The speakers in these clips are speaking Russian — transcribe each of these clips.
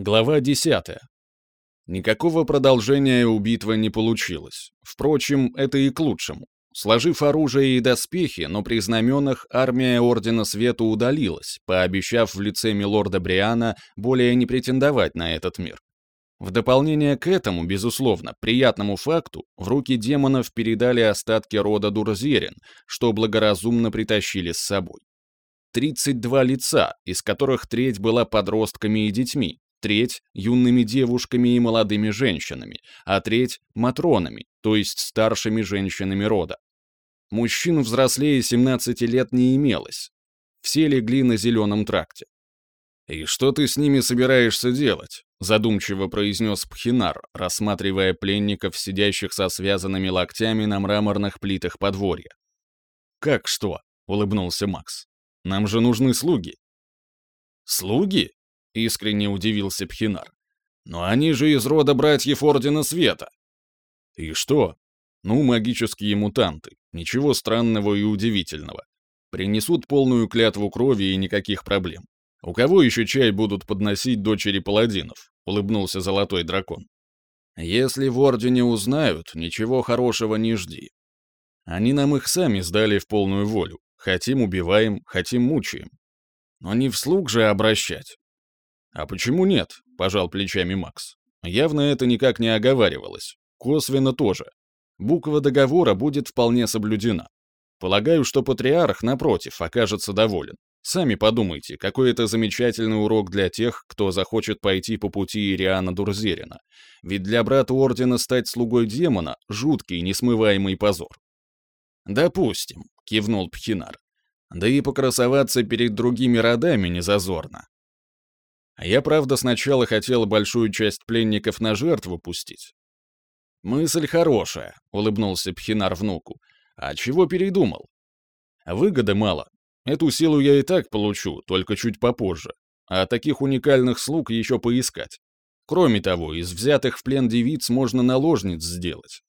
Глава 10. Никакого продолжения у битвы не получилось. Впрочем, это и к лучшему. Сложив оружие и доспехи, но при знаменах армия Ордена Света удалилась, пообещав в лице милорда Бриана более не претендовать на этот мир. В дополнение к этому, безусловно, приятному факту, в руки демонов передали остатки рода Дурзерин, что благоразумно притащили с собой. 32 лица, из которых треть была подростками и детьми, треть — юными девушками и молодыми женщинами, а треть — матронами, то есть старшими женщинами рода. Мужчин взрослее 17 лет не имелось. Все легли на зеленом тракте. «И что ты с ними собираешься делать?» — задумчиво произнес Пхинар, рассматривая пленников, сидящих со связанными локтями на мраморных плитах подворья. «Как что?» — улыбнулся Макс. «Нам же нужны слуги». «Слуги?» — искренне удивился Пхинар. «Но они же из рода братьев Ордена Света». «И что?» «Ну, магические мутанты. Ничего странного и удивительного. Принесут полную клятву крови и никаких проблем. У кого еще чай будут подносить дочери паладинов?» — улыбнулся Золотой Дракон. «Если в Ордене узнают, ничего хорошего не жди. Они нам их сами сдали в полную волю. Хотим — убиваем, хотим — мучаем. Но не вслух же обращать. «А почему нет?» — пожал плечами Макс. «Явно это никак не оговаривалось. Косвенно тоже. Буква договора будет вполне соблюдена. Полагаю, что патриарх, напротив, окажется доволен. Сами подумайте, какой это замечательный урок для тех, кто захочет пойти по пути Ириана Дурзерина. Ведь для брата Ордена стать слугой демона — жуткий, несмываемый позор. «Допустим», — кивнул Пхинар. «Да и покрасоваться перед другими родами не зазорно. Я, правда, сначала хотел большую часть пленников на жертву пустить. «Мысль хорошая», — улыбнулся Пхинар внуку. «А чего передумал?» «Выгоды мало. Эту силу я и так получу, только чуть попозже. А таких уникальных слуг еще поискать. Кроме того, из взятых в плен девиц можно наложниц сделать».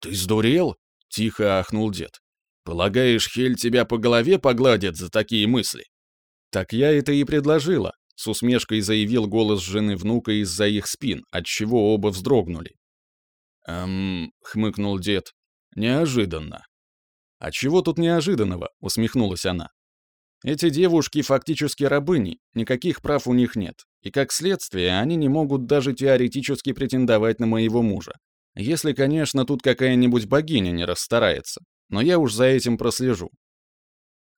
«Ты сдурел?» — тихо ахнул дед. «Полагаешь, Хель тебя по голове погладит за такие мысли?» «Так я это и предложила», с усмешкой заявил голос жены внука из-за их спин, отчего оба вздрогнули. «Эм...» — хмыкнул дед. «Неожиданно». «А чего тут неожиданного?» — усмехнулась она. «Эти девушки фактически рабыни, никаких прав у них нет, и как следствие они не могут даже теоретически претендовать на моего мужа. Если, конечно, тут какая-нибудь богиня не расстарается, но я уж за этим прослежу.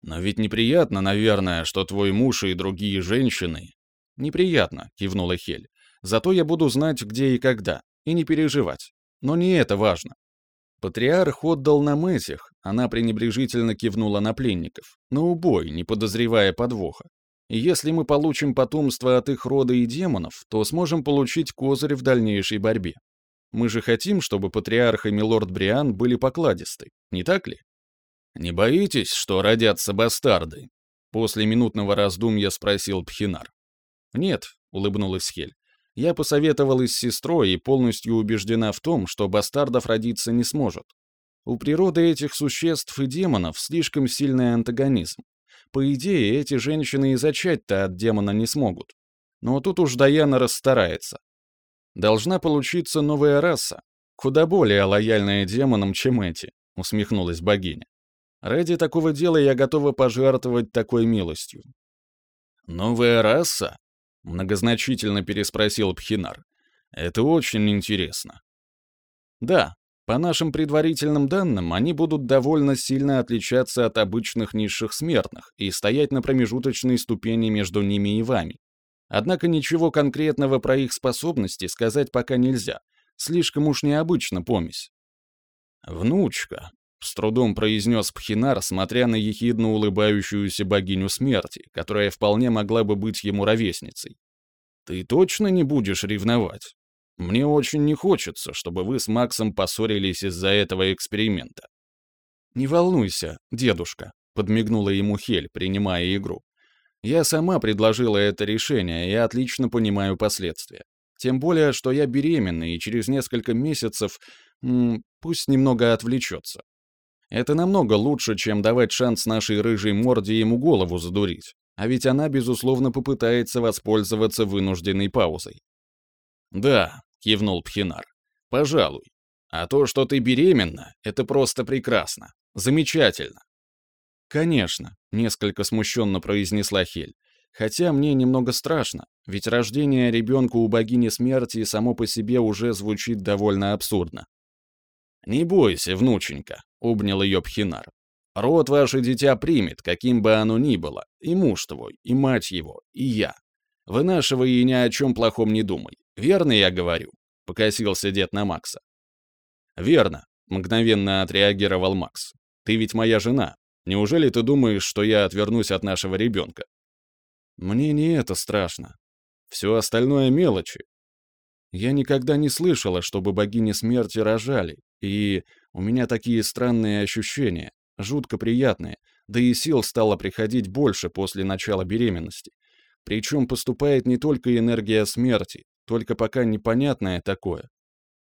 Но ведь неприятно, наверное, что твой муж и другие женщины... Неприятно, кивнула Хель. Зато я буду знать, где и когда, и не переживать. Но не это важно. Патриарх отдал нам этих, она пренебрежительно кивнула на пленников, на убой, не подозревая подвоха. И если мы получим потомство от их рода и демонов, то сможем получить козырь в дальнейшей борьбе. Мы же хотим, чтобы патриарх и милорд Бриан были покладисты, не так ли? «Не боитесь, что родятся бастарды?» После минутного раздумья спросил Пхинар. «Нет», — улыбнулась Хель. «Я посоветовалась с сестрой и полностью убеждена в том, что бастардов родиться не сможет. У природы этих существ и демонов слишком сильный антагонизм. По идее, эти женщины и зачать-то от демона не смогут. Но тут уж Даяна расстарается. Должна получиться новая раса, куда более лояльная демонам, чем эти», — усмехнулась богиня. Ради такого дела я готова пожертвовать такой милостью». «Новая раса?» — многозначительно переспросил Пхинар. «Это очень интересно». «Да, по нашим предварительным данным, они будут довольно сильно отличаться от обычных низших смертных и стоять на промежуточной ступени между ними и вами. Однако ничего конкретного про их способности сказать пока нельзя. Слишком уж необычно помесь. «Внучка», с трудом произнес Пхинар, смотря на ехидно улыбающуюся богиню смерти, которая вполне могла бы быть ему ровесницей. «Ты точно не будешь ревновать? Мне очень не хочется, чтобы вы с Максом поссорились из-за этого эксперимента». «Не волнуйся, дедушка», — подмигнула ему Хель, принимая игру. «Я сама предложила это решение и отлично понимаю последствия. Тем более, что я беременна, и через несколько месяцев... М, пусть немного отвлечется. Это намного лучше, чем давать шанс нашей рыжей морде ему голову задурить. А ведь она, безусловно, попытается воспользоваться вынужденной паузой. «Да», — кивнул Пхинар, — «пожалуй. А то, что ты беременна, это просто прекрасно. Замечательно». «Конечно», — несколько смущенно произнесла Хель. «Хотя мне немного страшно, ведь рождение ребенка у богини смерти само по себе уже звучит довольно абсурдно». «Не бойся, внученька», — обнял ее Пхинар. «Род ваше дитя примет, каким бы оно ни было, и муж твой, и мать его, и я. Вынашивай и ни о чем плохом не думай. Верно я говорю?» — покосился дед на Макса. «Верно», — мгновенно отреагировал Макс. «Ты ведь моя жена. Неужели ты думаешь, что я отвернусь от нашего ребенка?» «Мне не это страшно. Все остальное мелочи. Я никогда не слышала, чтобы богини смерти рожали, и у меня такие странные ощущения, жутко приятные, да и сил стало приходить больше после начала беременности. Причем поступает не только энергия смерти, только пока непонятное такое.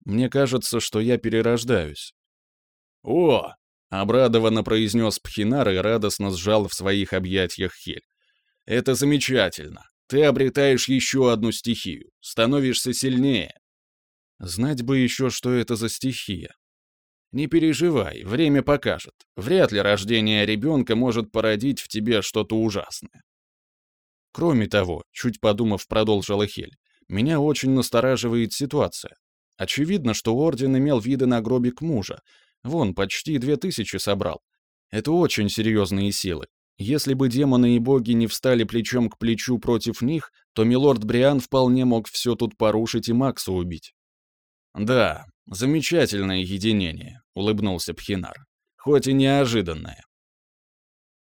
Мне кажется, что я перерождаюсь. «О!» — обрадованно произнес Пхинар и радостно сжал в своих объятиях Хель. «Это замечательно. Ты обретаешь еще одну стихию, становишься сильнее». Знать бы еще, что это за стихия. Не переживай, время покажет. Вряд ли рождение ребенка может породить в тебе что-то ужасное. Кроме того, чуть подумав, продолжила Хель, меня очень настораживает ситуация. Очевидно, что Орден имел виды на гробик мужа. Вон, почти две тысячи собрал. Это очень серьезные силы. Если бы демоны и боги не встали плечом к плечу против них, то милорд Бриан вполне мог все тут порушить и Макса убить. «Да, замечательное единение», — улыбнулся Пхинар. «Хоть и неожиданное».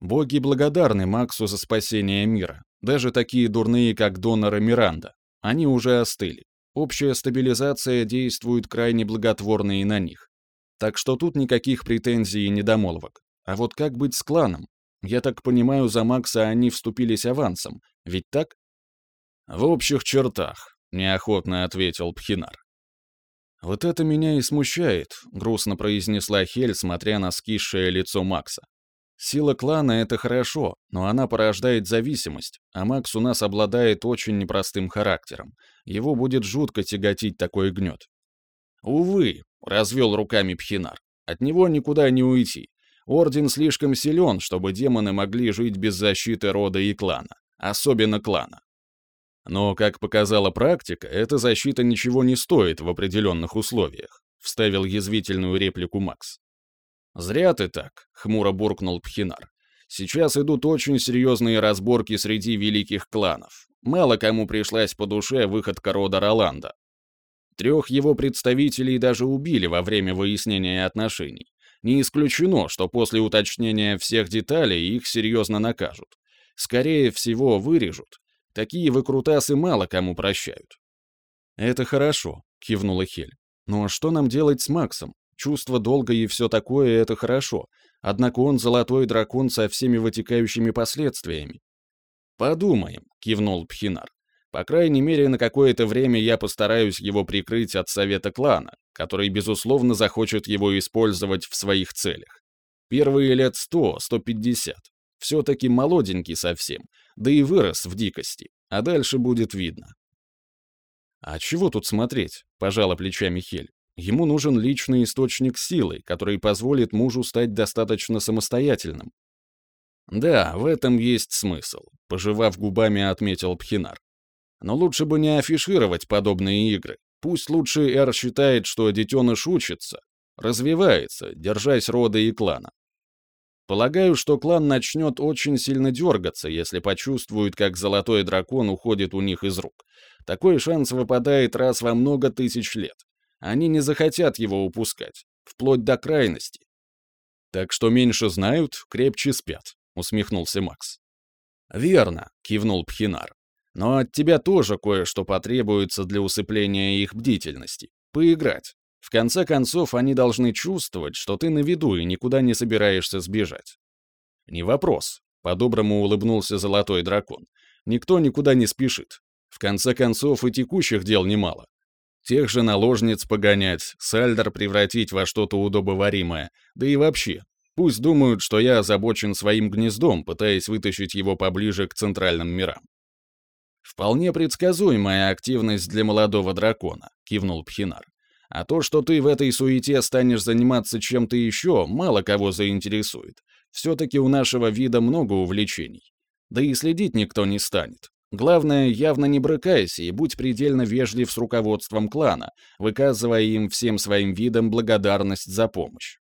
Боги благодарны Максу за спасение мира, даже такие дурные, как Донор и Миранда. Они уже остыли. Общая стабилизация действует крайне благотворно и на них. Так что тут никаких претензий и недомолвок. А вот как быть с кланом? Я так понимаю, за Макса они вступились авансом, ведь так? В общих чертах, неохотно ответил Пхинар. Вот это меня и смущает, грустно произнесла Хель, смотря на скисшее лицо Макса. Сила клана — это хорошо, но она порождает зависимость, а Макс у нас обладает очень непростым характером. Его будет жутко тяготить такой гнет. «Увы», — развел руками Пхинар, — «от него никуда не уйти. Орден слишком силен, чтобы демоны могли жить без защиты рода и клана, особенно клана. Но, как показала практика, эта защита ничего не стоит в определенных условиях», — вставил язвительную реплику Макс. «Зря ты так», — хмуро буркнул Пхинар. «Сейчас идут очень серьезные разборки среди великих кланов. Мало кому пришлась по душе выходка рода Роланда. Трех его представителей даже убили во время выяснения отношений. Не исключено, что после уточнения всех деталей их серьезно накажут. Скорее всего, вырежут. Такие выкрутасы мало кому прощают. «Это хорошо», — кивнула Хель. «Но «Ну а что нам делать с Максом? Чувство долга и все такое — это хорошо, однако он золотой дракон со всеми вытекающими последствиями. «Подумаем», — кивнул Пхинар. «По крайней мере, на какое-то время я постараюсь его прикрыть от совета клана, который, безусловно, захочет его использовать в своих целях. Первые лет сто, сто пятьдесят. Все-таки молоденький совсем, да и вырос в дикости, а дальше будет видно». «А чего тут смотреть?» — пожала плечами Хель. Ему нужен личный источник силы, который позволит мужу стать достаточно самостоятельным. Да, в этом есть смысл, пожевав губами, отметил Пхинар. Но лучше бы не афишировать подобные игры. Пусть лучше Эр считает, что детеныш учится, развивается, держась рода и клана. Полагаю, что клан начнет очень сильно дергаться, если почувствует, как золотой дракон уходит у них из рук. Такой шанс выпадает раз во много тысяч лет. Они не захотят его упускать, вплоть до крайности. Так что меньше знают, крепче спят, усмехнулся Макс. Верно, кивнул Пхинар. Но от тебя тоже кое-что потребуется для усыпления их бдительности. Поиграть. В конце концов, они должны чувствовать, что ты на виду и никуда не собираешься сбежать. Не вопрос. По-доброму улыбнулся золотой дракон. Никто никуда не спешит. В конце концов, и текущих дел немало. Тех же наложниц погонять, сальдер превратить во что-то удобоваримое, да и вообще. Пусть думают, что я озабочен своим гнездом, пытаясь вытащить его поближе к центральным мирам. «Вполне предсказуемая активность для молодого дракона», — кивнул Пхинар. «А то, что ты в этой суете станешь заниматься чем-то еще, мало кого заинтересует. Все-таки у нашего вида много увлечений. Да и следить никто не станет. Главное, явно не брыкайся и будь предельно вежлив с руководством клана, выказывая им всем своим видом благодарность за помощь.